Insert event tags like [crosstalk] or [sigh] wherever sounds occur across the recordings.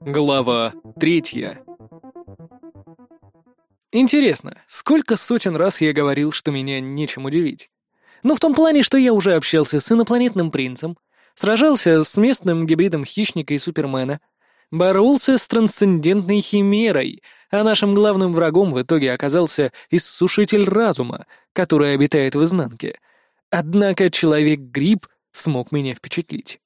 Глава третья Интересно, сколько сотен раз я говорил, что меня нечем удивить? Ну, в том плане, что я уже общался с инопланетным принцем, сражался с местным гибридом хищника и супермена, боролся с трансцендентной химерой, а нашим главным врагом в итоге оказался иссушитель разума, который обитает в изнанке. Однако человек-гриб смог меня впечатлить.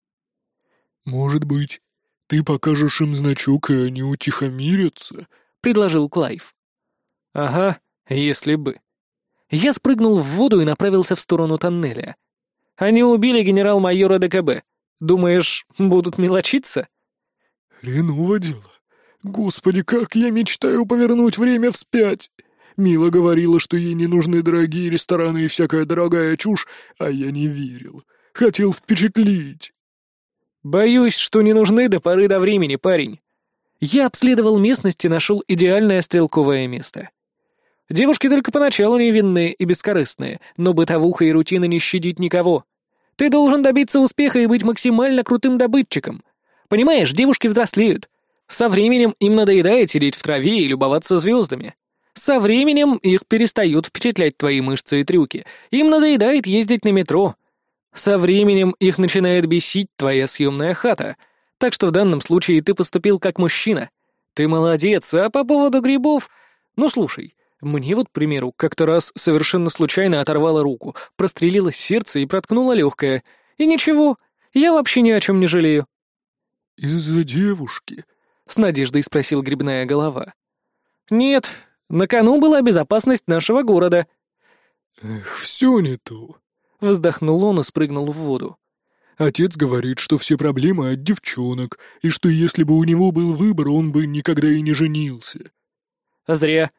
«Может быть, ты покажешь им значок, и они утихомирятся?» — предложил Клайв. «Ага, если бы». Я спрыгнул в воду и направился в сторону тоннеля. «Они убили генерал-майора ДКБ. Думаешь, будут мелочиться?» «Хреново дело. Господи, как я мечтаю повернуть время вспять!» Мила говорила, что ей не нужны дорогие рестораны и всякая дорогая чушь, а я не верил. Хотел впечатлить. «Боюсь, что не нужны до поры до времени, парень. Я обследовал местность и нашел идеальное стрелковое место. Девушки только поначалу невинные и бескорыстные, но бытовуха и рутина не щадит никого. Ты должен добиться успеха и быть максимально крутым добытчиком. Понимаешь, девушки взрослеют. Со временем им надоедает сидеть в траве и любоваться звездами. Со временем их перестают впечатлять твои мышцы и трюки. Им надоедает ездить на метро. Со временем их начинает бесить твоя съемная хата. Так что в данном случае ты поступил как мужчина. Ты молодец, а по поводу грибов... Ну слушай, мне вот, к примеру, как-то раз совершенно случайно оторвало руку, прострелило сердце и проткнуло легкое. И ничего, я вообще ни о чем не жалею. «Из-за девушки?» — с надеждой спросил грибная голова. «Нет, на кону была безопасность нашего города». «Эх, все не то», — вздохнул он и спрыгнул в воду. «Отец говорит, что все проблемы от девчонок, и что если бы у него был выбор, он бы никогда и не женился». «Зря.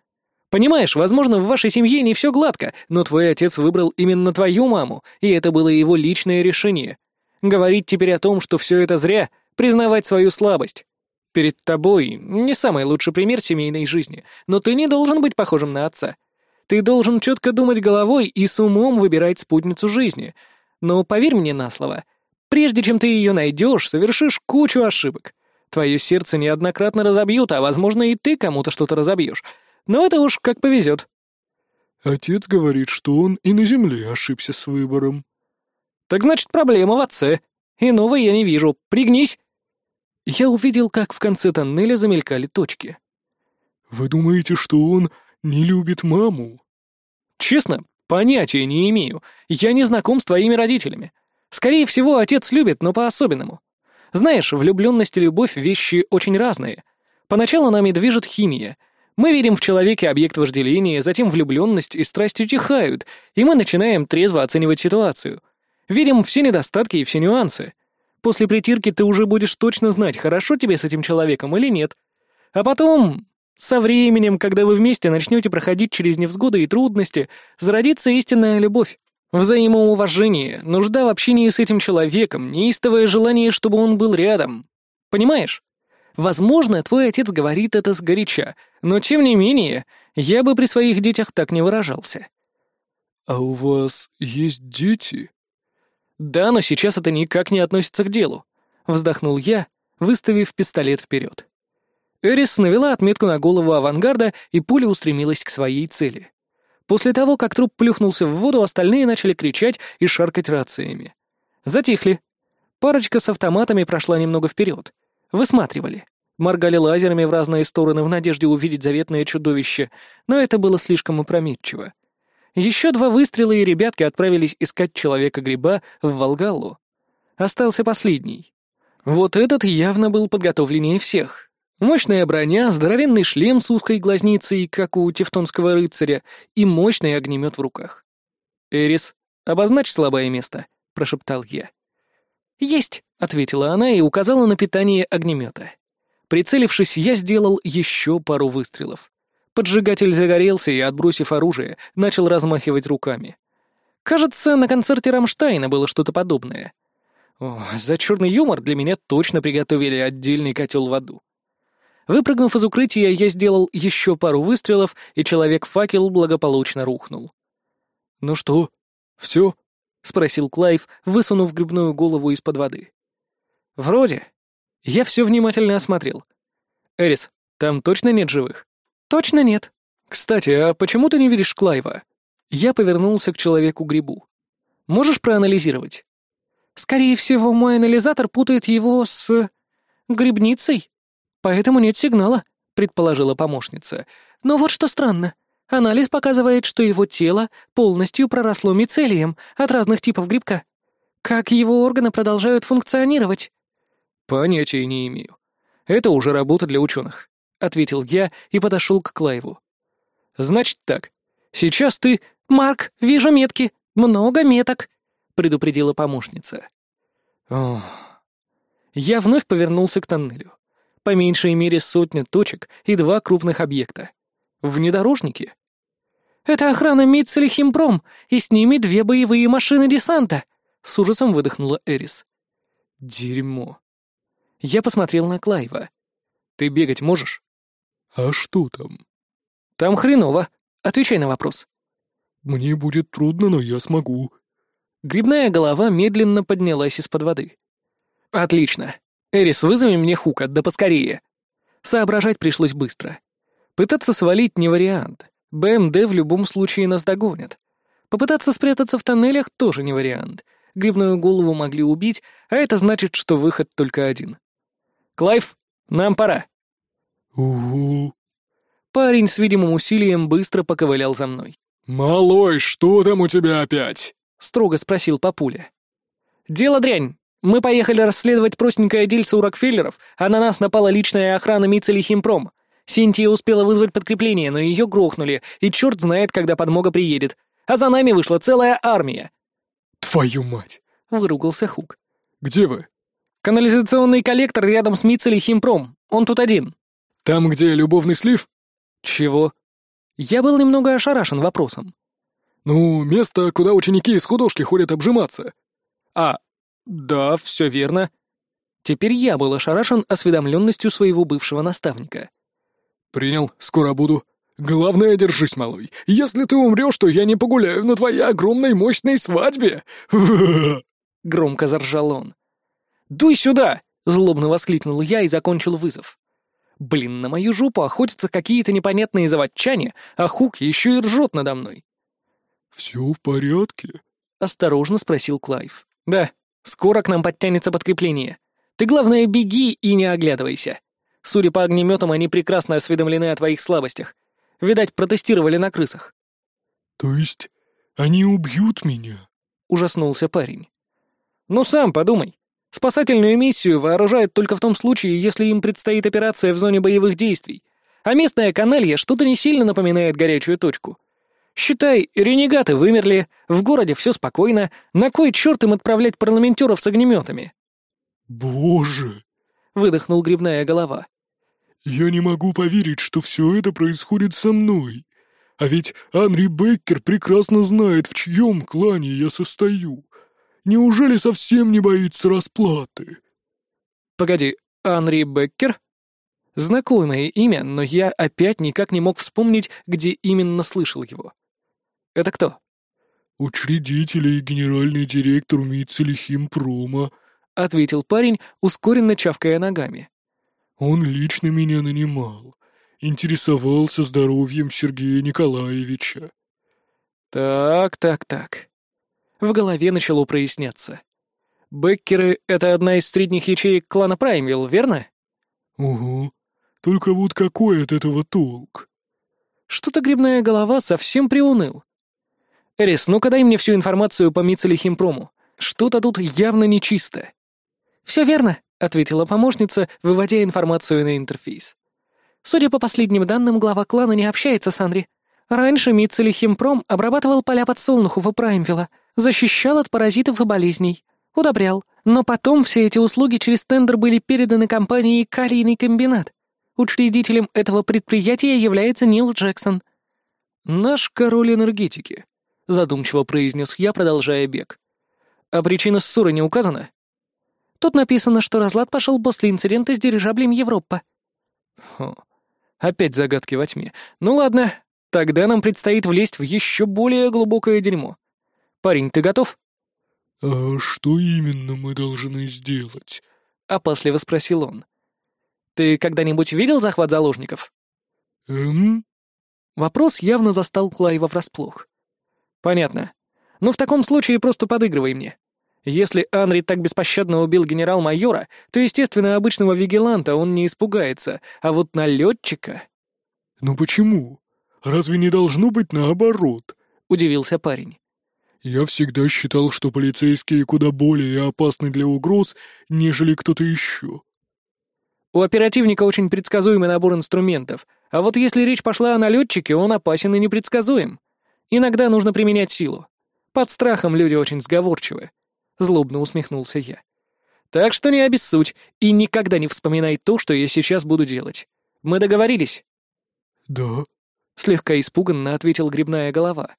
Понимаешь, возможно, в вашей семье не все гладко, но твой отец выбрал именно твою маму, и это было его личное решение. Говорить теперь о том, что все это зря, признавать свою слабость. Перед тобой не самый лучший пример семейной жизни, но ты не должен быть похожим на отца. Ты должен четко думать головой и с умом выбирать спутницу жизни. Но поверь мне на слово, прежде чем ты ее найдешь, совершишь кучу ошибок. Твое сердце неоднократно разобьют, а, возможно, и ты кому-то что-то разобьешь. Но это уж как повезет. Отец говорит, что он и на земле ошибся с выбором. Так значит, проблема в отце. Иного я не вижу. Пригнись. Я увидел, как в конце тоннеля замелькали точки. «Вы думаете, что он не любит маму?» «Честно, понятия не имею. Я не знаком с твоими родителями. Скорее всего, отец любит, но по-особенному. Знаешь, влюбленность и любовь — вещи очень разные. Поначалу нами движет химия. Мы видим в человеке объект вожделения, затем влюбленность и страсть утихают, и мы начинаем трезво оценивать ситуацию. Видим все недостатки и все нюансы. После притирки ты уже будешь точно знать, хорошо тебе с этим человеком или нет. А потом, со временем, когда вы вместе начнете проходить через невзгоды и трудности, зародится истинная любовь. Взаимоуважение, нужда в общении с этим человеком, неистовое желание, чтобы он был рядом. Понимаешь? Возможно, твой отец говорит это сгоряча, но тем не менее, я бы при своих детях так не выражался. «А у вас есть дети?» «Да, но сейчас это никак не относится к делу», — вздохнул я, выставив пистолет вперед. Эрис навела отметку на голову авангарда, и пуля устремилась к своей цели. После того, как труп плюхнулся в воду, остальные начали кричать и шаркать рациями. Затихли. Парочка с автоматами прошла немного вперед. Высматривали. Моргали лазерами в разные стороны в надежде увидеть заветное чудовище, но это было слишком опрометчиво. Еще два выстрела, и ребятки отправились искать человека-гриба в Волгалу. Остался последний. Вот этот явно был подготовленнее всех. Мощная броня, здоровенный шлем с узкой глазницей, как у тевтонского рыцаря, и мощный огнемет в руках. «Эрис, обозначь слабое место», — прошептал я. «Есть», — ответила она и указала на питание огнемета. Прицелившись, я сделал еще пару выстрелов. Поджигатель загорелся и, отбросив оружие, начал размахивать руками. Кажется, на концерте Рамштайна было что-то подобное. О, за черный юмор для меня точно приготовили отдельный котел в аду. Выпрыгнув из укрытия, я сделал еще пару выстрелов, и человек-факел благополучно рухнул. «Ну что, все?» — спросил Клайв, высунув грибную голову из-под воды. «Вроде. Я все внимательно осмотрел. «Эрис, там точно нет живых?» «Точно нет». «Кстати, а почему ты не видишь Клайва?» Я повернулся к человеку-грибу. «Можешь проанализировать?» «Скорее всего, мой анализатор путает его с... грибницей, поэтому нет сигнала», — предположила помощница. «Но вот что странно. Анализ показывает, что его тело полностью проросло мицелием от разных типов грибка. Как его органы продолжают функционировать?» «Понятия не имею. Это уже работа для ученых», — ответил я и подошел к Клайву. «Значит так. Сейчас ты...» «Марк, вижу метки. Много меток», — предупредила помощница. Ох. Я вновь повернулся к тоннелю. По меньшей мере сотня точек и два крупных объекта. Внедорожники. «Это охрана Митцель Химпром, и с ними две боевые машины десанта», — с ужасом выдохнула Эрис. «Дерьмо». Я посмотрел на Клайва. «Ты бегать можешь?» «А что там?» «Там хреново. Отвечай на вопрос». «Мне будет трудно, но я смогу». Грибная голова медленно поднялась из-под воды. «Отлично. Эрис, вызови мне Хука, да поскорее». Соображать пришлось быстро. Пытаться свалить не вариант. БМД в любом случае нас догонят. Попытаться спрятаться в тоннелях тоже не вариант. Грибную голову могли убить, а это значит, что выход только один. «Клайв, нам пора». «Угу». Парень с видимым усилием быстро поковылял за мной. «Малой, что там у тебя опять?» — строго спросил папуля. «Дело дрянь. Мы поехали расследовать простенькое дельце у Рокфеллеров, а на нас напала личная охрана Мицели Химпром. Синтия успела вызвать подкрепление, но ее грохнули, и черт знает, когда подмога приедет. А за нами вышла целая армия». «Твою мать!» — выругался Хук. «Где вы?» «Канализационный коллектор рядом с Мицели Химпром. Он тут один». «Там, где любовный слив?» «Чего?» Я был немного ошарашен вопросом. «Ну, место, куда ученики из художки ходят обжиматься». «А, да, все верно». Теперь я был ошарашен осведомленностью своего бывшего наставника. «Принял, скоро буду. Главное, держись, малой. Если ты умрешь, то я не погуляю на твоей огромной мощной свадьбе!» [laughs] Громко заржал он. «Дуй сюда!» — злобно воскликнул я и закончил вызов. Блин, на мою жопу охотятся какие-то непонятные заводчане, а Хук еще и ржет надо мной. «Все в порядке?» — осторожно спросил Клайв. «Да, скоро к нам подтянется подкрепление. Ты, главное, беги и не оглядывайся. Судя по огнеметам, они прекрасно осведомлены о твоих слабостях. Видать, протестировали на крысах». «То есть они убьют меня?» — ужаснулся парень. «Ну сам подумай. Спасательную миссию вооружают только в том случае, если им предстоит операция в зоне боевых действий. А местная каналья что-то не сильно напоминает горячую точку. Считай, ренегаты вымерли, в городе все спокойно, на кой черт им отправлять парламентеров с огнеметами? «Боже!» — выдохнул грибная голова. «Я не могу поверить, что все это происходит со мной. А ведь Анри Беккер прекрасно знает, в чьем клане я состою. Неужели совсем не боится расплаты?» «Погоди, Анри Беккер?» Знакомое имя, но я опять никак не мог вспомнить, где именно слышал его. «Это кто?» «Учредитель и генеральный директор Митцели Химпрома», — ответил парень, ускоренно чавкая ногами. «Он лично меня нанимал. Интересовался здоровьем Сергея Николаевича». «Так, так, так в голове начало проясняться. Беккеры — это одна из средних ячеек клана Праймвилл, верно? Угу. Только вот какой от этого толк? Что-то грибная голова совсем приуныл. Эрис, ну-ка дай мне всю информацию по Мицели Химпрому. Что-то тут явно нечисто. Все верно, ответила помощница, выводя информацию на интерфейс. Судя по последним данным, глава клана не общается с Анри. Раньше Мицели Химпром обрабатывал поля подсолнухов и Праймвилла, защищал от паразитов и болезней, удобрял. Но потом все эти услуги через тендер были переданы компании «Калийный комбинат». Учредителем этого предприятия является Нил Джексон. «Наш король энергетики», — задумчиво произнес я, продолжая бег. «А причина ссоры не указана?» Тут написано, что разлад пошел после инцидента с дирижаблем Европа. Хо, опять загадки во тьме. Ну ладно, тогда нам предстоит влезть в еще более глубокое дерьмо. Парень, ты готов?» «А что именно мы должны сделать?» — опасливо спросил он. «Ты когда-нибудь видел захват заложников?» «Эм?» Вопрос явно застал Клайва врасплох. «Понятно. Ну, в таком случае просто подыгрывай мне. Если Анри так беспощадно убил генерал-майора, то, естественно, обычного вигиланта он не испугается, а вот налетчика...» «Ну почему? Разве не должно быть наоборот?» — удивился парень. «Я всегда считал, что полицейские куда более опасны для угроз, нежели кто-то еще». У оперативника очень предсказуемый набор инструментов, а вот если речь пошла о налетчике, он опасен и непредсказуем. Иногда нужно применять силу. Под страхом люди очень сговорчивы. Злобно усмехнулся я. Так что не обессудь и никогда не вспоминай то, что я сейчас буду делать. Мы договорились? Да. Слегка испуганно ответил грибная голова.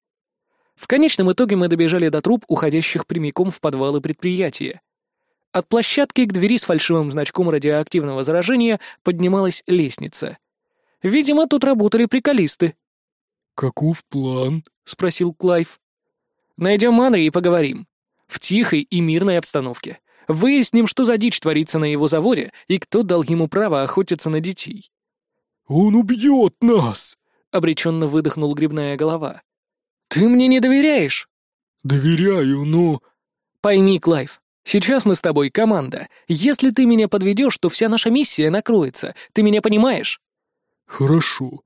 В конечном итоге мы добежали до труб, уходящих прямиком в подвалы предприятия. От площадки к двери с фальшивым значком радиоактивного заражения поднималась лестница. Видимо, тут работали приколисты. «Каков план?» — спросил Клайв. «Найдем Манри и поговорим. В тихой и мирной обстановке. Выясним, что за дичь творится на его заводе и кто дал ему право охотиться на детей». «Он убьет нас!» — обреченно выдохнул грибная голова. «Ты мне не доверяешь?» «Доверяю, но...» «Пойми, Клайв, Сейчас мы с тобой команда. Если ты меня подведешь, то вся наша миссия накроется. Ты меня понимаешь?» «Хорошо», —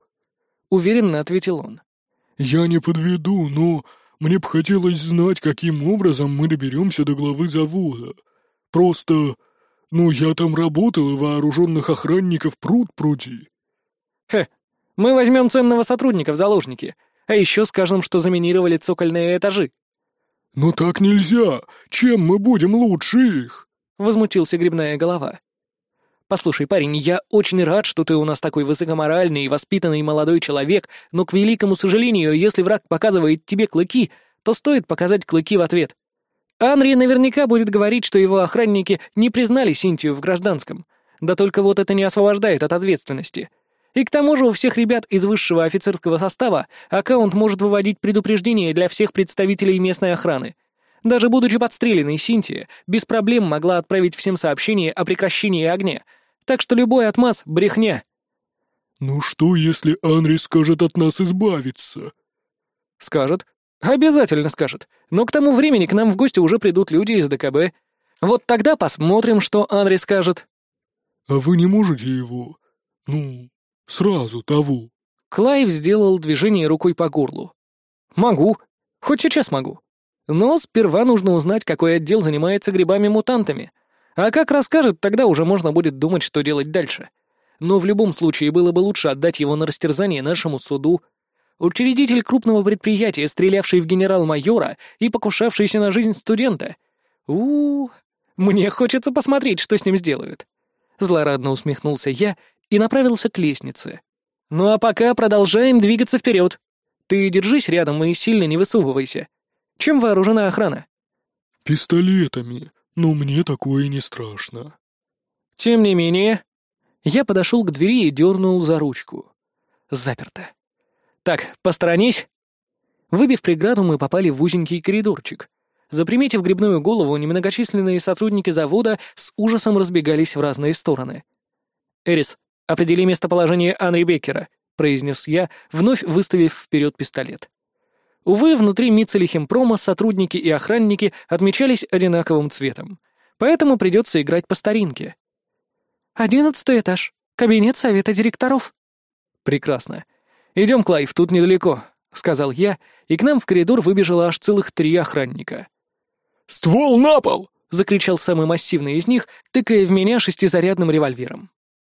уверенно ответил он. «Я не подведу, но мне бы хотелось знать, каким образом мы доберемся до главы завода. Просто, ну, я там работал, и вооруженных охранников пруд пруди». «Хе, мы возьмем ценного сотрудника в заложники, а еще скажем, что заминировали цокольные этажи», «Но так нельзя! Чем мы будем лучше их?» — возмутился грибная голова. «Послушай, парень, я очень рад, что ты у нас такой высокоморальный и воспитанный молодой человек, но, к великому сожалению, если враг показывает тебе клыки, то стоит показать клыки в ответ. Анри наверняка будет говорить, что его охранники не признали Синтию в гражданском. Да только вот это не освобождает от ответственности. И к тому же у всех ребят из высшего офицерского состава аккаунт может выводить предупреждения для всех представителей местной охраны. Даже будучи подстреленной, Синтия без проблем могла отправить всем сообщение о прекращении огня. Так что любой отмаз — брехня. «Ну что, если Анри скажет от нас избавиться?» «Скажет. Обязательно скажет. Но к тому времени к нам в гости уже придут люди из ДКБ. Вот тогда посмотрим, что Анри скажет». «А вы не можете его, ну, Сразу того». Клайв сделал движение рукой по горлу. «Могу. Хоть сейчас могу. Но сперва нужно узнать, какой отдел занимается грибами-мутантами. А как расскажет, тогда уже можно будет думать, что делать дальше. Но в любом случае было бы лучше отдать его на растерзание нашему суду. Учредитель крупного предприятия, стрелявший в генерал-майора и покушавшийся на жизнь студента. у, -у, мне хочется посмотреть, что с ним сделают. Злорадно усмехнулся я и направился к лестнице. «Ну а пока продолжаем двигаться вперед. Ты держись рядом и сильно не высовывайся. Чем вооружена охрана?» «Пистолетами, но мне такое не страшно». «Тем не менее...» Я подошел к двери и дернул за ручку. Заперто. «Так, посторонись!» Выбив преграду, мы попали в узенький коридорчик. Заприметив грибную голову, немногочисленные сотрудники завода с ужасом разбегались в разные стороны. «Эрис, «Определи местоположение Анри Беккера», — произнес я, вновь выставив вперед пистолет. Увы, внутри Мицелихимпрома сотрудники и охранники отмечались одинаковым цветом, поэтому придется играть по старинке. «Одиннадцатый этаж. Кабинет совета директоров». «Прекрасно. Идем, Клайв, тут недалеко», — сказал я, и к нам в коридор выбежало аж целых три охранника. «Ствол на пол!» — закричал самый массивный из них, тыкая в меня шестизарядным револьвером.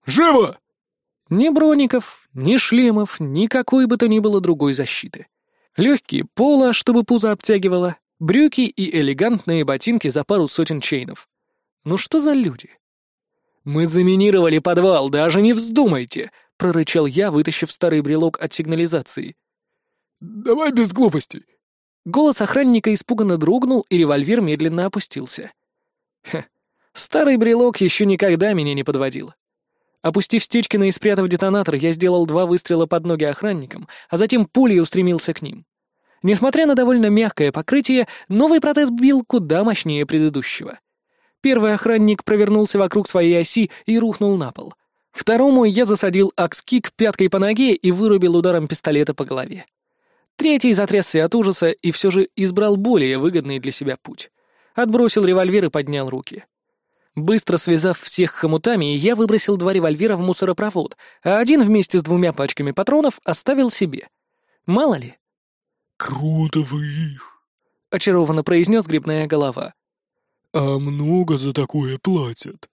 «Живо!» Ни броников, ни шлемов, ни какой бы то ни было другой защиты. Легкие пола, чтобы пузо обтягивало, брюки и элегантные ботинки за пару сотен чейнов. Ну что за люди? «Мы заминировали подвал, даже не вздумайте!» — прорычал я, вытащив старый брелок от сигнализации. «Давай без глупостей!» Голос охранника испуганно дрогнул, и револьвер медленно опустился. Хе, старый брелок еще никогда меня не подводил. Опустив Стечкина и спрятав детонатор, я сделал два выстрела под ноги охранникам, а затем пулей устремился к ним. Несмотря на довольно мягкое покрытие, новый протез бил куда мощнее предыдущего. Первый охранник провернулся вокруг своей оси и рухнул на пол. Второму я засадил акс-кик пяткой по ноге и вырубил ударом пистолета по голове. Третий затрясся от ужаса и все же избрал более выгодный для себя путь. Отбросил револьвер и поднял руки. Быстро связав всех хомутами, я выбросил два револьвера в мусоропровод, а один вместе с двумя пачками патронов оставил себе. Мало ли. «Круто вы их!» — очарованно произнес грибная голова. «А много за такое платят?»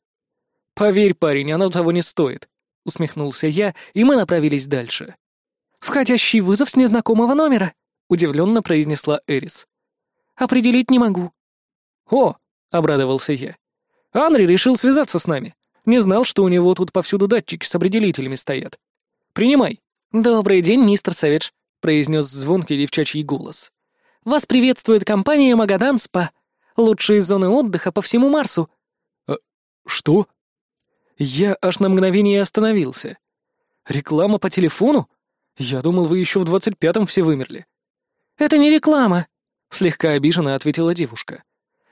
«Поверь, парень, оно того не стоит», — усмехнулся я, и мы направились дальше. «Входящий вызов с незнакомого номера», — удивленно произнесла Эрис. «Определить не могу». «О!» — обрадовался я. Анри решил связаться с нами. Не знал, что у него тут повсюду датчики с определителями стоят. Принимай. Добрый день, мистер Сэвидж, произнес звонкий девчачий голос. Вас приветствует компания Магадан Спа. Лучшие зоны отдыха по всему Марсу. А, что? Я аж на мгновение остановился. Реклама по телефону? Я думал, вы еще в двадцать пятом все вымерли. Это не реклама, слегка обиженно ответила девушка.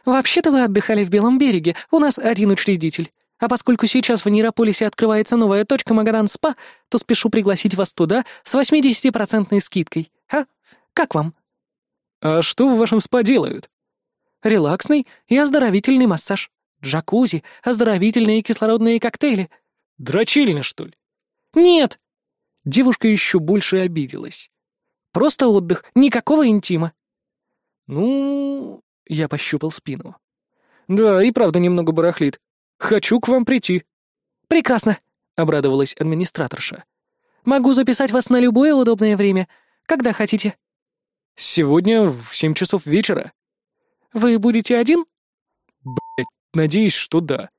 «Вообще-то вы отдыхали в Белом береге, у нас один учредитель. А поскольку сейчас в Нейрополисе открывается новая точка Магадан Спа, то спешу пригласить вас туда с 80% скидкой. А? Как вам?» «А что в вашем спа делают?» «Релаксный и оздоровительный массаж. Джакузи, оздоровительные кислородные коктейли». «Дрочильня, что ли?» «Нет!» Девушка еще больше обиделась. «Просто отдых, никакого интима». «Ну, я пощупал спину. «Да, и правда немного барахлит. Хочу к вам прийти». «Прекрасно», — обрадовалась администраторша. «Могу записать вас на любое удобное время. Когда хотите?» «Сегодня в семь часов вечера». «Вы будете один?» «Блядь, надеюсь, что да».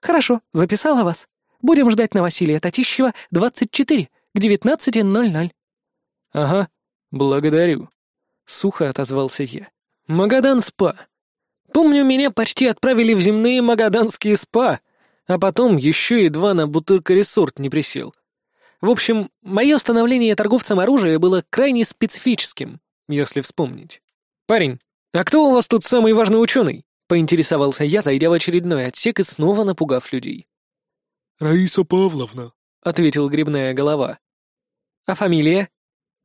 «Хорошо, записала вас. Будем ждать на Василия Татищева, 24, к 19.00». «Ага, благодарю», — сухо отозвался я. Магадан-спа. Помню, меня почти отправили в земные магаданские спа, а потом еще и два на Бутырка-ресорт не присел. В общем, мое становление торговцем оружия было крайне специфическим, если вспомнить. «Парень, а кто у вас тут самый важный ученый?» — поинтересовался я, зайдя в очередной отсек и снова напугав людей. «Раиса Павловна», — ответил грибная голова. «А фамилия?»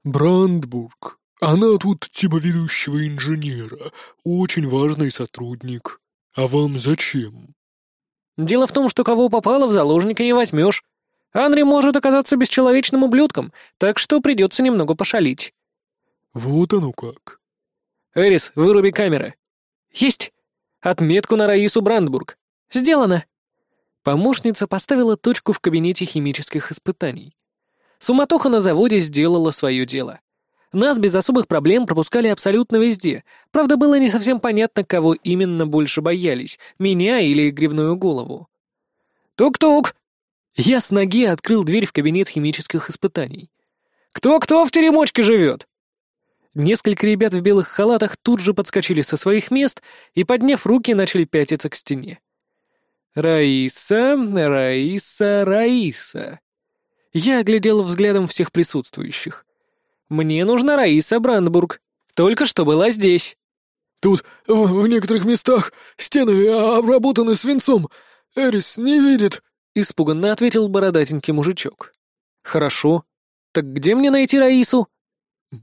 «Брандбург». Она тут типа ведущего инженера, очень важный сотрудник. А вам зачем? Дело в том, что кого попало, в заложника не возьмешь. Анри может оказаться бесчеловечным ублюдком, так что придется немного пошалить. Вот оно как. Эрис, выруби камеры. Есть. Отметку на Раису Брандбург. Сделано. Помощница поставила точку в кабинете химических испытаний. Суматоха на заводе сделала свое дело. Нас без особых проблем пропускали абсолютно везде. Правда, было не совсем понятно, кого именно больше боялись, меня или гривную голову. «Тук-тук!» Я с ноги открыл дверь в кабинет химических испытаний. «Кто-кто в теремочке живет?» Несколько ребят в белых халатах тут же подскочили со своих мест и, подняв руки, начали пятиться к стене. «Раиса, Раиса, Раиса!» Я оглядел взглядом всех присутствующих. Мне нужна Раиса Брандбург. Только что была здесь». «Тут в, в некоторых местах стены обработаны свинцом. Эрис не видит», — испуганно ответил бородатенький мужичок. «Хорошо. Так где мне найти Раису?»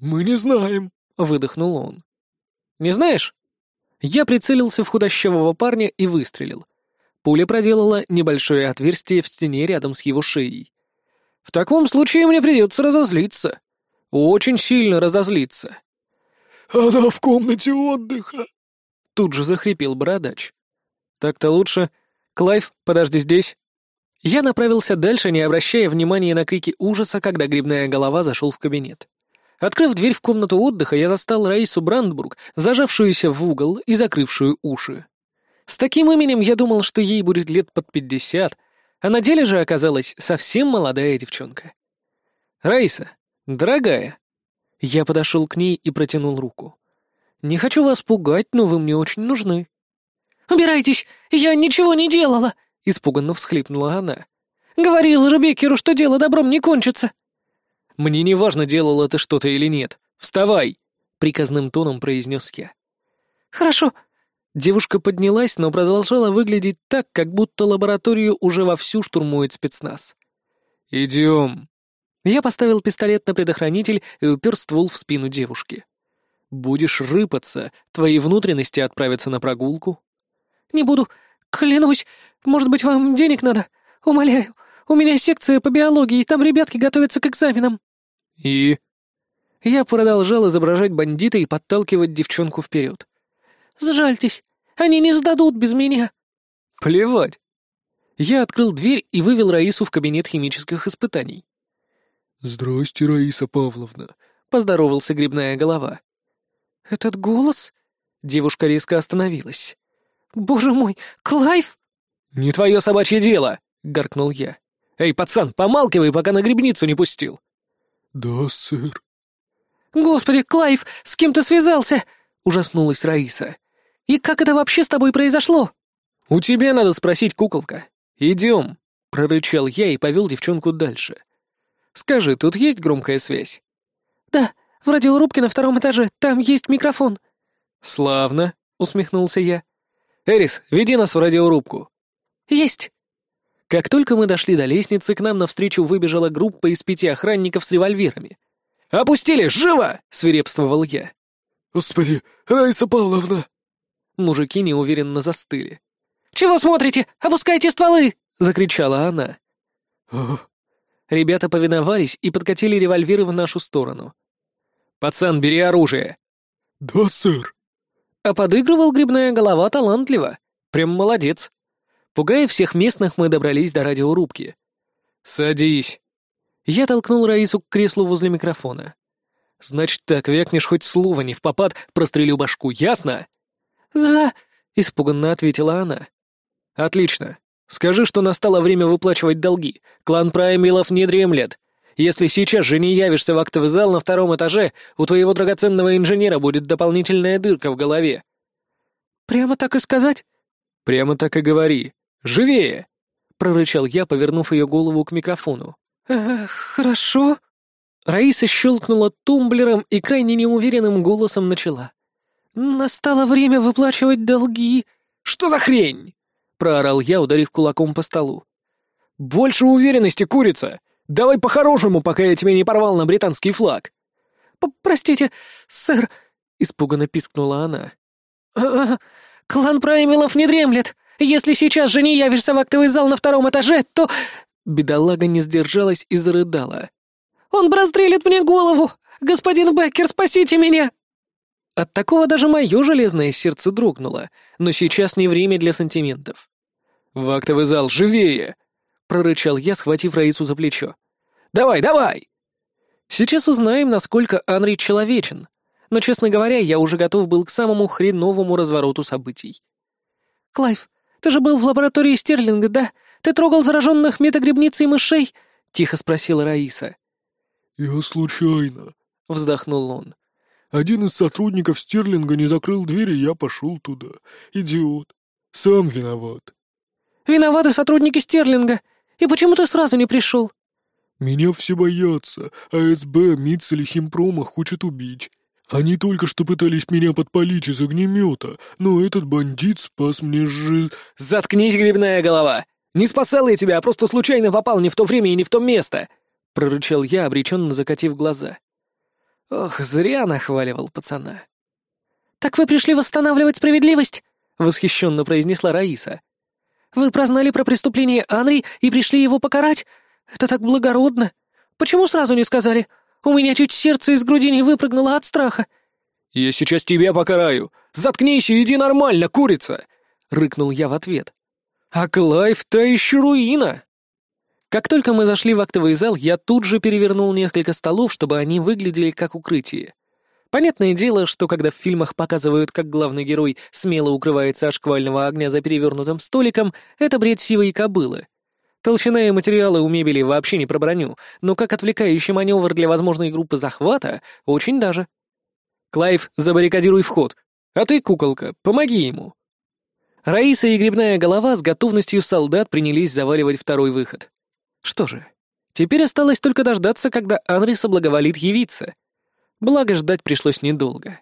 «Мы не знаем», — выдохнул он. «Не знаешь?» Я прицелился в худощавого парня и выстрелил. Пуля проделала небольшое отверстие в стене рядом с его шеей. «В таком случае мне придется разозлиться». Очень сильно разозлиться. «Она в комнате отдыха!» Тут же захрипел бородач. «Так-то лучше. Клайв, подожди здесь». Я направился дальше, не обращая внимания на крики ужаса, когда грибная голова зашел в кабинет. Открыв дверь в комнату отдыха, я застал Раису Брандбург, зажавшуюся в угол и закрывшую уши. С таким именем я думал, что ей будет лет под пятьдесят, а на деле же оказалась совсем молодая девчонка. «Раиса, «Дорогая». Я подошел к ней и протянул руку. «Не хочу вас пугать, но вы мне очень нужны». «Убирайтесь! Я ничего не делала!» — испуганно всхлипнула она. «Говорил же что дело добром не кончится!» «Мне не важно, делала ты что-то или нет. Вставай!» — приказным тоном произнес я. «Хорошо. Девушка поднялась, но продолжала выглядеть так, как будто лабораторию уже вовсю штурмует спецназ. «Идем». Я поставил пистолет на предохранитель и упер ствол в спину девушки. «Будешь рыпаться, твои внутренности отправятся на прогулку». «Не буду. Клянусь. Может быть, вам денег надо? Умоляю. У меня секция по биологии, там ребятки готовятся к экзаменам». «И?» Я продолжал изображать бандита и подталкивать девчонку вперед. «Сжальтесь, они не сдадут без меня». «Плевать». Я открыл дверь и вывел Раису в кабинет химических испытаний. «Здрасте, Раиса Павловна», — поздоровался грибная голова. «Этот голос?» Девушка резко остановилась. «Боже мой, Клайв!» «Не твое собачье дело!» — гаркнул я. «Эй, пацан, помалкивай, пока на грибницу не пустил!» «Да, сэр». «Господи, Клайв, с кем ты связался?» — ужаснулась Раиса. «И как это вообще с тобой произошло?» «У тебя надо спросить, куколка. Идем!» — прорычал я и повел девчонку дальше. «Скажи, тут есть громкая связь?» «Да, в радиорубке на втором этаже, там есть микрофон». «Славно», — усмехнулся я. «Эрис, веди нас в радиорубку». «Есть». Как только мы дошли до лестницы, к нам навстречу выбежала группа из пяти охранников с револьверами. «Опустили! Живо!» — свирепствовал я. «Господи, Раиса Павловна!» Мужики неуверенно застыли. «Чего смотрите? Опускайте стволы!» — закричала она. «А, Ребята повиновались и подкатили револьверы в нашу сторону. «Пацан, бери оружие!» да, сэр». А подыгрывал грибная голова талантливо. Прям молодец. Пугая всех местных, мы добрались до радиорубки. «Садись!» Я толкнул Раису к креслу возле микрофона. «Значит так, вякнешь хоть слово не в попад, прострелю башку, ясно?» «Да», — испуганно ответила она. «Отлично. Скажи, что настало время выплачивать долги. Клан Праймилов не дремлет. Если сейчас же не явишься в актовый зал на втором этаже, у твоего драгоценного инженера будет дополнительная дырка в голове». «Прямо так и сказать?» «Прямо так и говори. Живее!» — прорычал я, повернув ее голову к микрофону. «Э, «Хорошо». Раиса щелкнула тумблером и крайне неуверенным голосом начала. «Настало время выплачивать долги». «Что за хрень?» — проорал я, ударив кулаком по столу. «Больше уверенности, курица! Давай по-хорошему, пока я тебя не порвал на британский флаг!» «Простите, сэр», — испуганно пискнула она. «А, «Клан Праймилов не дремлет. Если сейчас же не явишься в актовый зал на втором этаже, то...» Бедолага не сдержалась и зарыдала. «Он прострелит мне голову! Господин Беккер, спасите меня!» От такого даже мое железное сердце дрогнуло, но сейчас не время для сантиментов. «В актовый зал, живее!» — прорычал я, схватив Раису за плечо. «Давай, давай!» Сейчас узнаем, насколько Анри человечен, но, честно говоря, я уже готов был к самому хреновому развороту событий. «Клайв, ты же был в лаборатории Стерлинга, да? Ты трогал зараженных метагребницей мышей?» — тихо спросила Раиса. «Я случайно», — вздохнул он. «Один из сотрудников Стерлинга не закрыл дверь, и я пошел туда. Идиот. Сам виноват». «Виноваты сотрудники Стерлинга. И почему ты сразу не пришел?» «Меня все боятся. АСБ, МИЦ или Химпрома хочет убить. Они только что пытались меня подпалить из огнемета, но этот бандит спас мне жизнь...» «Заткнись, грибная голова! Не спасал я тебя, а просто случайно попал не в то время и не в то место!» — прорычал я, обреченно закатив глаза. Ох, зря нахваливал пацана. «Так вы пришли восстанавливать справедливость?» — восхищенно произнесла Раиса. «Вы прознали про преступление Анри и пришли его покарать? Это так благородно! Почему сразу не сказали? У меня чуть сердце из груди не выпрыгнуло от страха!» «Я сейчас тебя покараю! Заткнись и иди нормально, курица!» — рыкнул я в ответ. «А Клайв та еще руина!» Как только мы зашли в актовый зал, я тут же перевернул несколько столов, чтобы они выглядели как укрытие. Понятное дело, что когда в фильмах показывают, как главный герой смело укрывается от шквального огня за перевернутым столиком, это бред сивой кобылы. Толщина и материалы у мебели вообще не про броню, но как отвлекающий маневр для возможной группы захвата, очень даже. «Клайв, забаррикадируй вход. А ты, куколка, помоги ему». Раиса и грибная голова с готовностью солдат принялись заваливать второй выход. Что же, теперь осталось только дождаться, когда Анри соблаговолит явиться. Благо, ждать пришлось недолго.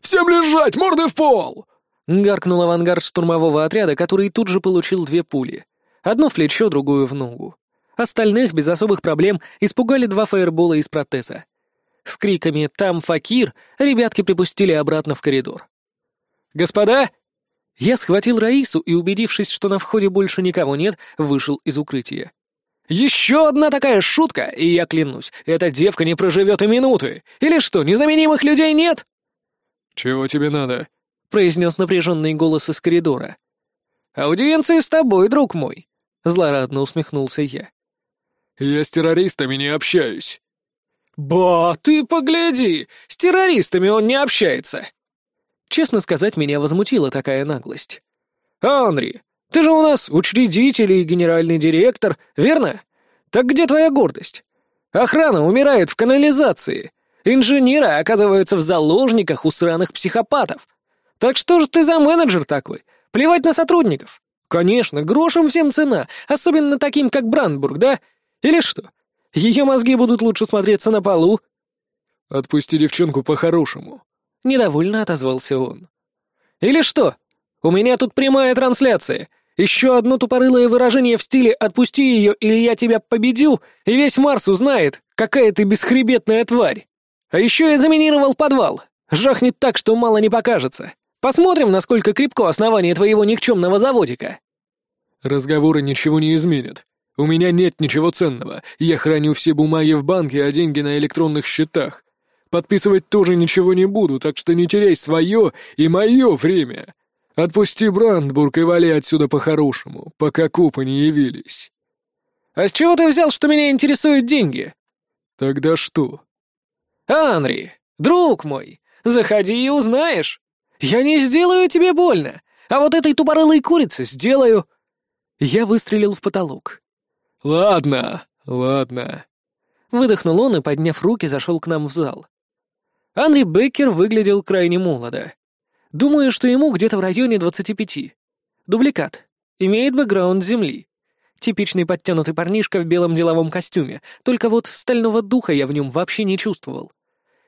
«Всем лежать, морды в пол!» Гаркнул авангард штурмового отряда, который тут же получил две пули. Одну в плечо, другую в ногу. Остальных без особых проблем испугали два фаербола из протеза. С криками «Там факир!» ребятки припустили обратно в коридор. «Господа!» Я схватил Раису и, убедившись, что на входе больше никого нет, вышел из укрытия. «Еще одна такая шутка, и я клянусь, эта девка не проживет и минуты! Или что, незаменимых людей нет?» «Чего тебе надо?» — произнес напряженный голос из коридора. «Аудиенции с тобой, друг мой», — злорадно усмехнулся я. «Я с террористами не общаюсь». «Ба, ты погляди, с террористами он не общается!» Честно сказать, меня возмутила такая наглость. «Анри, ты же у нас учредитель и генеральный директор, верно? Так где твоя гордость? Охрана умирает в канализации. Инженеры оказываются в заложниках у сраных психопатов. Так что же ты за менеджер такой? Плевать на сотрудников. Конечно, грошем всем цена, особенно таким, как Брандбург, да? Или что? Ее мозги будут лучше смотреться на полу. Отпусти девчонку по-хорошему. Недовольно отозвался он. Или что? У меня тут прямая трансляция. Еще одно тупорылое выражение в стиле «отпусти ее, или я тебя победю», и весь Марс узнает, какая ты бесхребетная тварь. А еще я заминировал подвал. Жахнет так, что мало не покажется. Посмотрим, насколько крепко основание твоего никчемного заводика». «Разговоры ничего не изменят. У меня нет ничего ценного. Я храню все бумаги в банке, а деньги на электронных счетах. Подписывать тоже ничего не буду, так что не теряй свое и мое время. Отпусти Брандбург и вали отсюда по-хорошему, пока копы не явились». «А с чего ты взял, что меня интересуют деньги?» «Тогда что?» «Анри, друг мой, заходи и узнаешь». «Я не сделаю тебе больно, а вот этой тупорылой курице сделаю!» Я выстрелил в потолок. «Ладно, ладно». Выдохнул он и, подняв руки, зашел к нам в зал. Анри Беккер выглядел крайне молодо. Думаю, что ему где-то в районе 25. Дубликат. Имеет бэкграунд земли. Типичный подтянутый парнишка в белом деловом костюме, только вот стального духа я в нем вообще не чувствовал.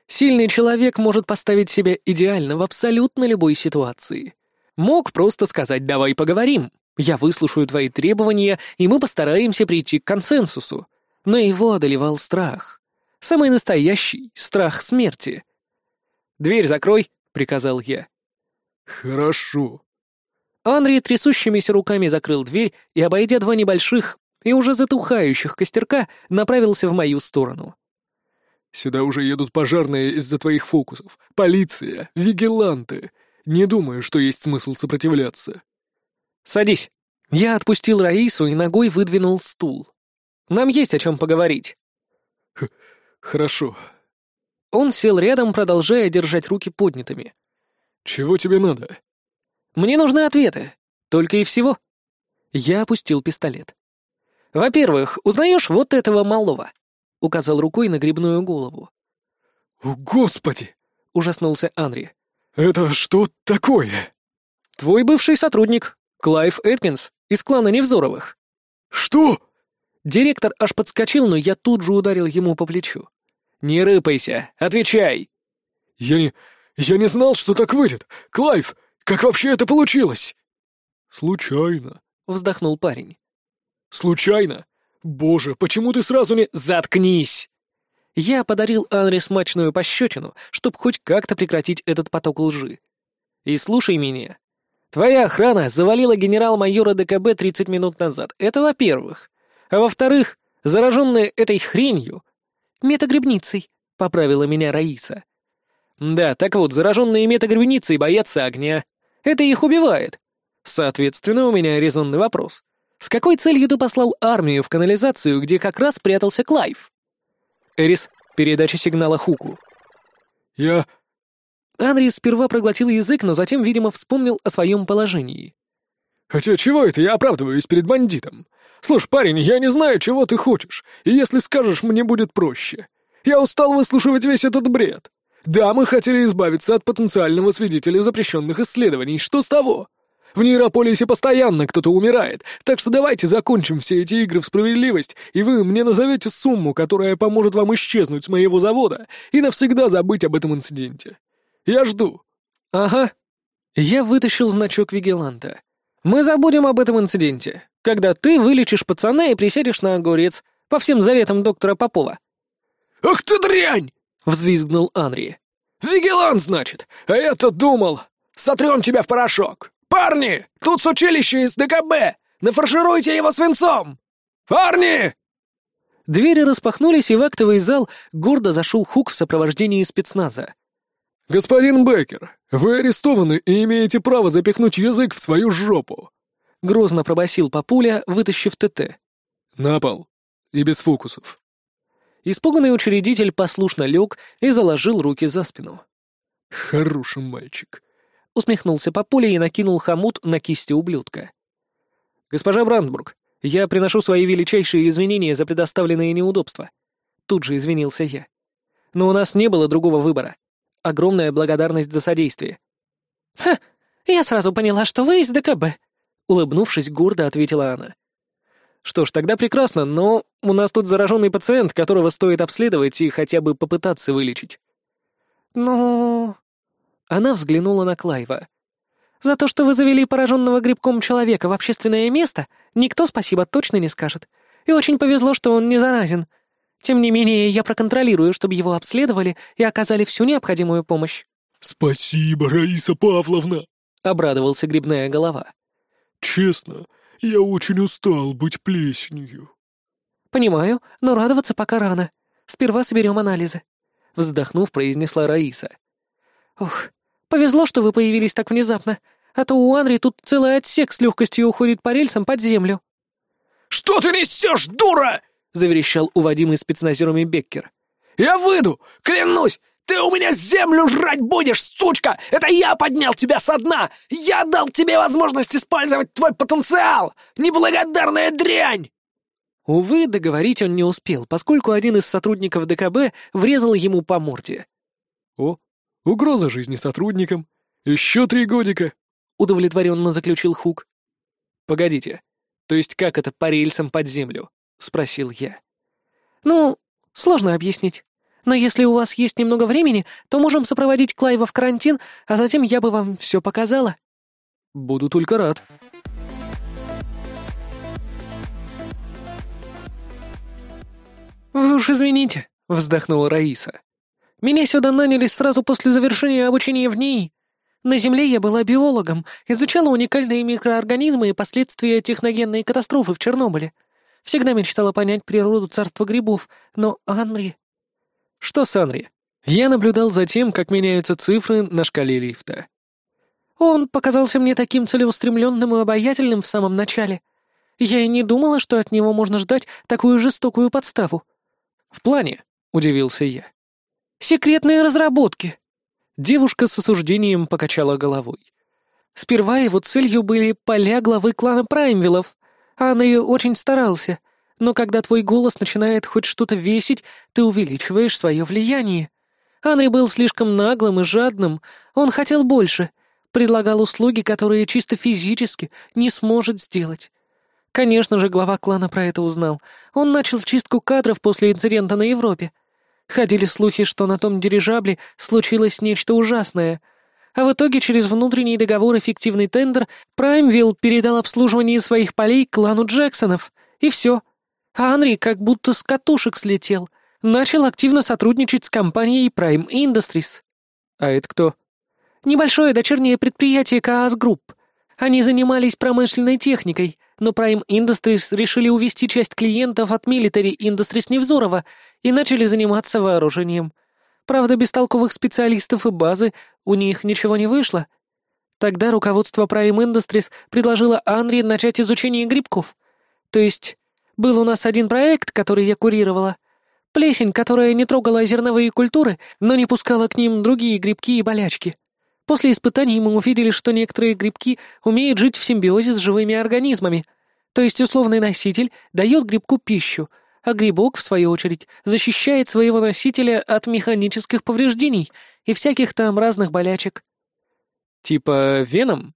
Сильный человек может поставить себя идеально в абсолютно любой ситуации. Мог просто сказать «давай поговорим», я выслушаю твои требования, и мы постараемся прийти к консенсусу. Но его одолевал страх. Самый настоящий страх смерти. «Дверь закрой», — приказал я. «Хорошо». Анри трясущимися руками закрыл дверь и, обойдя два небольших и уже затухающих костерка, направился в мою сторону. Сюда уже едут пожарные из-за твоих фокусов. Полиция, вигиланты. Не думаю, что есть смысл сопротивляться. Садись. Я отпустил Раису и ногой выдвинул стул. Нам есть о чем поговорить. Х хорошо. Он сел рядом, продолжая держать руки поднятыми. Чего тебе надо? Мне нужны ответы. Только и всего. Я опустил пистолет. Во-первых, узнаешь вот этого малого? — указал рукой на грибную голову. «О, Господи!» — ужаснулся Анри. «Это что такое?» «Твой бывший сотрудник, Клайв Эткинс, из клана Невзоровых». «Что?» Директор аж подскочил, но я тут же ударил ему по плечу. «Не рыпайся, отвечай!» «Я не... я не знал, что так выйдет! Клайв, как вообще это получилось?» «Случайно», — вздохнул парень. «Случайно? «Боже, почему ты сразу не...» «Заткнись!» Я подарил Анри смачную пощечину, чтобы хоть как-то прекратить этот поток лжи. И слушай меня. Твоя охрана завалила генерал-майора ДКБ 30 минут назад. Это во-первых. А во-вторых, зараженные этой хренью... Метагребницей, поправила меня Раиса. Да, так вот, зараженные метагребницей боятся огня. Это их убивает. Соответственно, у меня резонный вопрос. С какой целью ты послал армию в канализацию, где как раз прятался Клайв? Эрис, передача сигнала Хуку. Я... Анри сперва проглотил язык, но затем, видимо, вспомнил о своем положении. «Хотя чего это я оправдываюсь перед бандитом? Слушай, парень, я не знаю, чего ты хочешь, и если скажешь, мне будет проще. Я устал выслушивать весь этот бред. Да, мы хотели избавиться от потенциального свидетеля запрещенных исследований, что с того? В нейрополисе постоянно кто-то умирает, так что давайте закончим все эти игры в справедливость, и вы мне назовете сумму, которая поможет вам исчезнуть с моего завода и навсегда забыть об этом инциденте. Я жду». «Ага». Я вытащил значок вигиланта. Мы забудем об этом инциденте, когда ты вылечишь пацана и присядешь на огурец, по всем заветам доктора Попова. «Ах ты дрянь!» — взвизгнул Анри. «Вигелант, значит? А я-то думал! Сотрем тебя в порошок! Парни, тут с училища из ДКБ! Нафаршируйте его свинцом! Парни!» Двери распахнулись, и в актовый зал гордо зашел Хук в сопровождении спецназа. «Господин Беккер, вы арестованы и имеете право запихнуть язык в свою жопу!» Грозно пробасил Папуля, вытащив ТТ. «На пол. И без фокусов». Испуганный учредитель послушно лег и заложил руки за спину. «Хороший мальчик», — усмехнулся Папуля и накинул хомут на кисти ублюдка. «Госпожа Брандбург, я приношу свои величайшие извинения за предоставленные неудобства». Тут же извинился я. «Но у нас не было другого выбора. Огромная благодарность за содействие». «Ха, я сразу поняла, что вы из ДКБ», — улыбнувшись, гордо ответила она. «Что ж, тогда прекрасно, но у нас тут зараженный пациент, которого стоит обследовать и хотя бы попытаться вылечить». «Ну...» Она взглянула на Клайва. «За то, что вы завели пораженного грибком человека в общественное место, никто спасибо точно не скажет. И очень повезло, что он не заразен. Тем не менее, я проконтролирую, чтобы его обследовали и оказали всю необходимую помощь». «Спасибо, Раиса Павловна!» — обрадовался грибная голова. «Честно, я очень устал быть плесенью». «Понимаю, но радоваться пока рано. Сперва соберем анализы», — вздохнув, произнесла Раиса. «Ух, повезло, что вы появились так внезапно, а то у Анри тут целый отсек с легкостью уходит по рельсам под землю». «Что ты несешь, дура?» — заверещал уводимый спецназерами Беккер. «Я выйду! Клянусь! Ты у меня землю жрать будешь, сучка! Это я поднял тебя со дна! Я дал тебе возможность использовать твой потенциал! Неблагодарная дрянь!» Увы, договорить он не успел, поскольку один из сотрудников ДКБ врезал ему по морде. «О, угроза жизни сотрудникам! Еще три годика!» — удовлетворенно заключил Хук. «Погодите, то есть как это по рельсам под землю?» — спросил я. «Ну, сложно объяснить. Но если у вас есть немного времени, то можем сопроводить Клайва в карантин, а затем я бы вам все показала». «Буду только рад». «Вы уж извините», — вздохнула Раиса. «Меня сюда наняли сразу после завершения обучения в ней. На Земле я была биологом, изучала уникальные микроорганизмы и последствия техногенной катастрофы в Чернобыле. Всегда мечтала понять природу царства грибов, но Анри...» «Что с Анри?» Я наблюдал за тем, как меняются цифры на шкале лифта. «Он показался мне таким целеустремленным и обаятельным в самом начале. Я и не думала, что от него можно ждать такую жестокую подставу». «В плане?» — удивился я. «Секретные разработки». Девушка с осуждением покачала головой. Сперва его целью были поля главы клана Праймвиллов. Анри очень старался, но когда твой голос начинает хоть что-то весить, ты увеличиваешь свое влияние. Анри был слишком наглым и жадным, он хотел больше, предлагал услуги, которые чисто физически не сможет сделать. Конечно же, глава клана про это узнал. Он начал чистку кадров после инцидента на Европе. Ходили слухи, что на том дирижабле случилось нечто ужасное — а в итоге через внутренний договор эффективный тендер Праймвилл передал обслуживание своих полей клану Джексонов. И все. А Анри как будто с катушек слетел. Начал активно сотрудничать с компанией Prime Industries. А это кто? Небольшое дочернее предприятие Каас Group. Они занимались промышленной техникой, но Prime Industries решили увести часть клиентов от Military Industries Невзорова и начали заниматься вооружением. Правда, без толковых специалистов и базы у них ничего не вышло. Тогда руководство Prime Industries предложило Анри начать изучение грибков. То есть, был у нас один проект, который я курировала. Плесень, которая не трогала зерновые культуры, но не пускала к ним другие грибки и болячки. После испытаний мы увидели, что некоторые грибки умеют жить в симбиозе с живыми организмами. То есть условный носитель дает грибку пищу, а грибок, в свою очередь, защищает своего носителя от механических повреждений и всяких там разных болячек. Типа веном?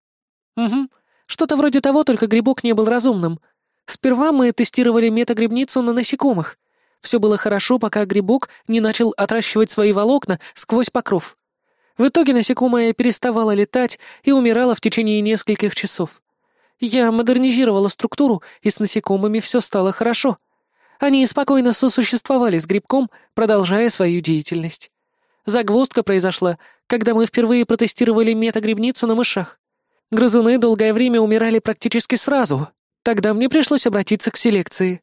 Угу. Что-то вроде того, только грибок не был разумным. Сперва мы тестировали метагрибницу на насекомых. Все было хорошо, пока грибок не начал отращивать свои волокна сквозь покров. В итоге насекомое переставало летать и умирало в течение нескольких часов. Я модернизировала структуру, и с насекомыми все стало хорошо. Они спокойно сосуществовали с грибком, продолжая свою деятельность. Загвоздка произошла, когда мы впервые протестировали метагрибницу на мышах. Грызуны долгое время умирали практически сразу. Тогда мне пришлось обратиться к селекции.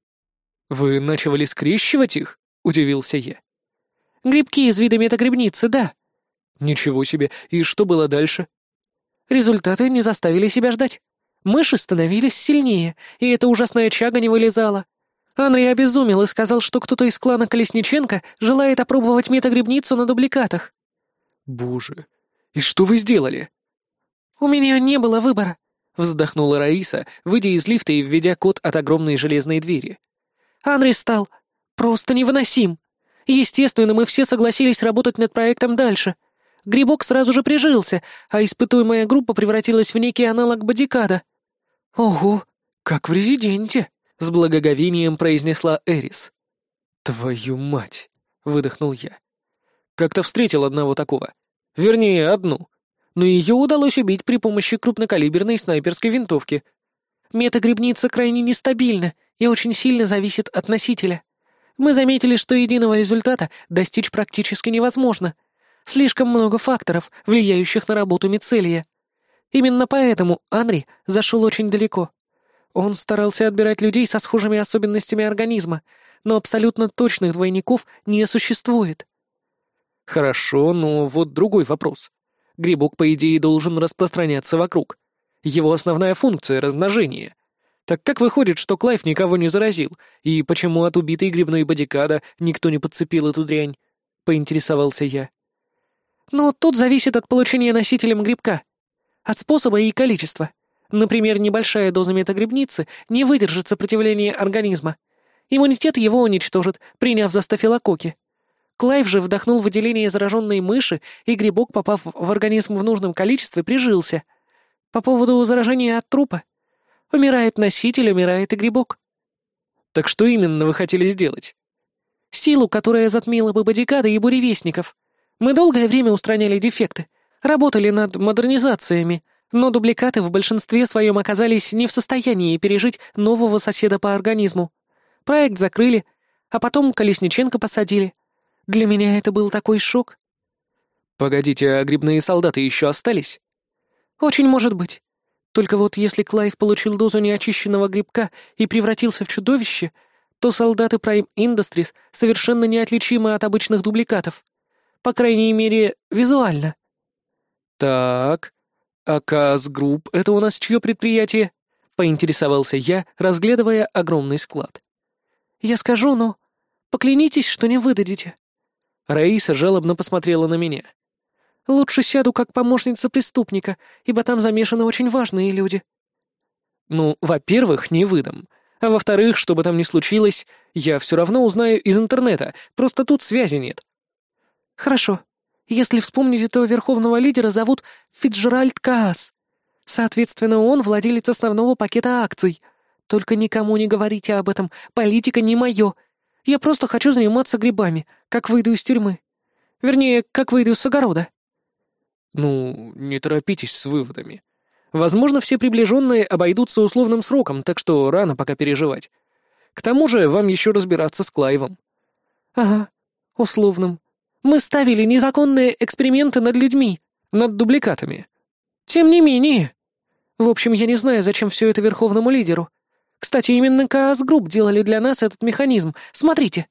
«Вы начали скрещивать их?» — удивился я. «Грибки из вида метагрибницы, да». «Ничего себе! И что было дальше?» Результаты не заставили себя ждать. Мыши становились сильнее, и эта ужасная чага не вылезала. Анри обезумел и сказал, что кто-то из клана Колесниченко желает опробовать метагрибницу на дубликатах. «Боже, и что вы сделали?» «У меня не было выбора», — вздохнула Раиса, выйдя из лифта и введя код от огромной железной двери. «Анри стал просто невыносим. Естественно, мы все согласились работать над проектом дальше. Грибок сразу же прижился, а испытуемая группа превратилась в некий аналог бодикада». «Ого, как в резиденте», — с благоговением произнесла Эрис. «Твою мать!» — выдохнул я. «Как-то встретил одного такого. Вернее, одну но ее удалось убить при помощи крупнокалиберной снайперской винтовки. Метагрибница крайне нестабильна и очень сильно зависит от носителя. Мы заметили, что единого результата достичь практически невозможно. Слишком много факторов, влияющих на работу мицелия. Именно поэтому Анри зашел очень далеко. Он старался отбирать людей со схожими особенностями организма, но абсолютно точных двойников не существует. Хорошо, но вот другой вопрос. Грибок, по идее, должен распространяться вокруг. Его основная функция — размножение. Так как выходит, что Клайв никого не заразил, и почему от убитой грибной бодикада никто не подцепил эту дрянь? Поинтересовался я. Ну, тут зависит от получения носителем грибка. От способа и количества. Например, небольшая доза метагрибницы не выдержит сопротивления организма. Иммунитет его уничтожит, приняв за стафилококки. Клайв же вдохнул выделение зараженной мыши, и грибок, попав в организм в нужном количестве, прижился. По поводу заражения от трупа. Умирает носитель, умирает и грибок. Так что именно вы хотели сделать? Силу, которая затмила бы бодикады и буревестников. Мы долгое время устраняли дефекты, работали над модернизациями, но дубликаты в большинстве своем оказались не в состоянии пережить нового соседа по организму. Проект закрыли, а потом Колесниченко посадили. Для меня это был такой шок. Погодите, а грибные солдаты еще остались? Очень может быть. Только вот если Клайв получил дозу неочищенного грибка и превратился в чудовище, то солдаты Prime Industries совершенно неотличимы от обычных дубликатов. По крайней мере, визуально. Так, а Каас Group — это у нас чье предприятие? Поинтересовался я, разглядывая огромный склад. Я скажу, но поклянитесь, что не выдадите. Раиса жалобно посмотрела на меня. «Лучше сяду как помощница преступника, ибо там замешаны очень важные люди». «Ну, во-первых, не выдам. А во-вторых, что бы там ни случилось, я все равно узнаю из интернета, просто тут связи нет». «Хорошо. Если вспомнить этого верховного лидера зовут Фиджеральд Каас. Соответственно, он владелец основного пакета акций. Только никому не говорите об этом, политика не мое. Я просто хочу заниматься грибами, как выйду из тюрьмы. Вернее, как выйду с огорода». «Ну, не торопитесь с выводами. Возможно, все приближенные обойдутся условным сроком, так что рано пока переживать. К тому же вам еще разбираться с Клайвом». «Ага, условным. Мы ставили незаконные эксперименты над людьми, над дубликатами. Тем не менее. В общем, я не знаю, зачем все это верховному лидеру. Кстати, именно Каас Group делали для нас этот механизм. Смотрите!»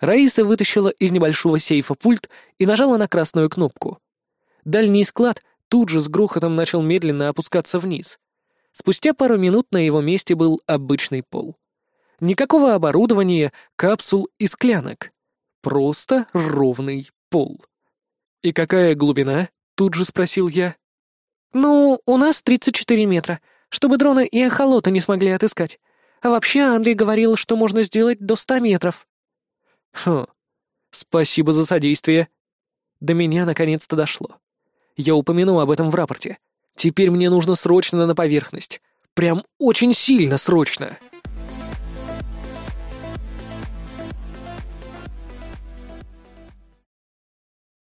Раиса вытащила из небольшого сейфа пульт и нажала на красную кнопку. Дальний склад тут же с грохотом начал медленно опускаться вниз. Спустя пару минут на его месте был обычный пол. Никакого оборудования, капсул и склянок. Просто ровный пол. «И какая глубина?» — тут же спросил я. «Ну, у нас 34 метра чтобы дроны и эхолоты не смогли отыскать. А вообще Андрей говорил, что можно сделать до ста метров». «Хм, спасибо за содействие». До меня наконец-то дошло. Я упомяну об этом в рапорте. Теперь мне нужно срочно на поверхность. Прям очень сильно срочно.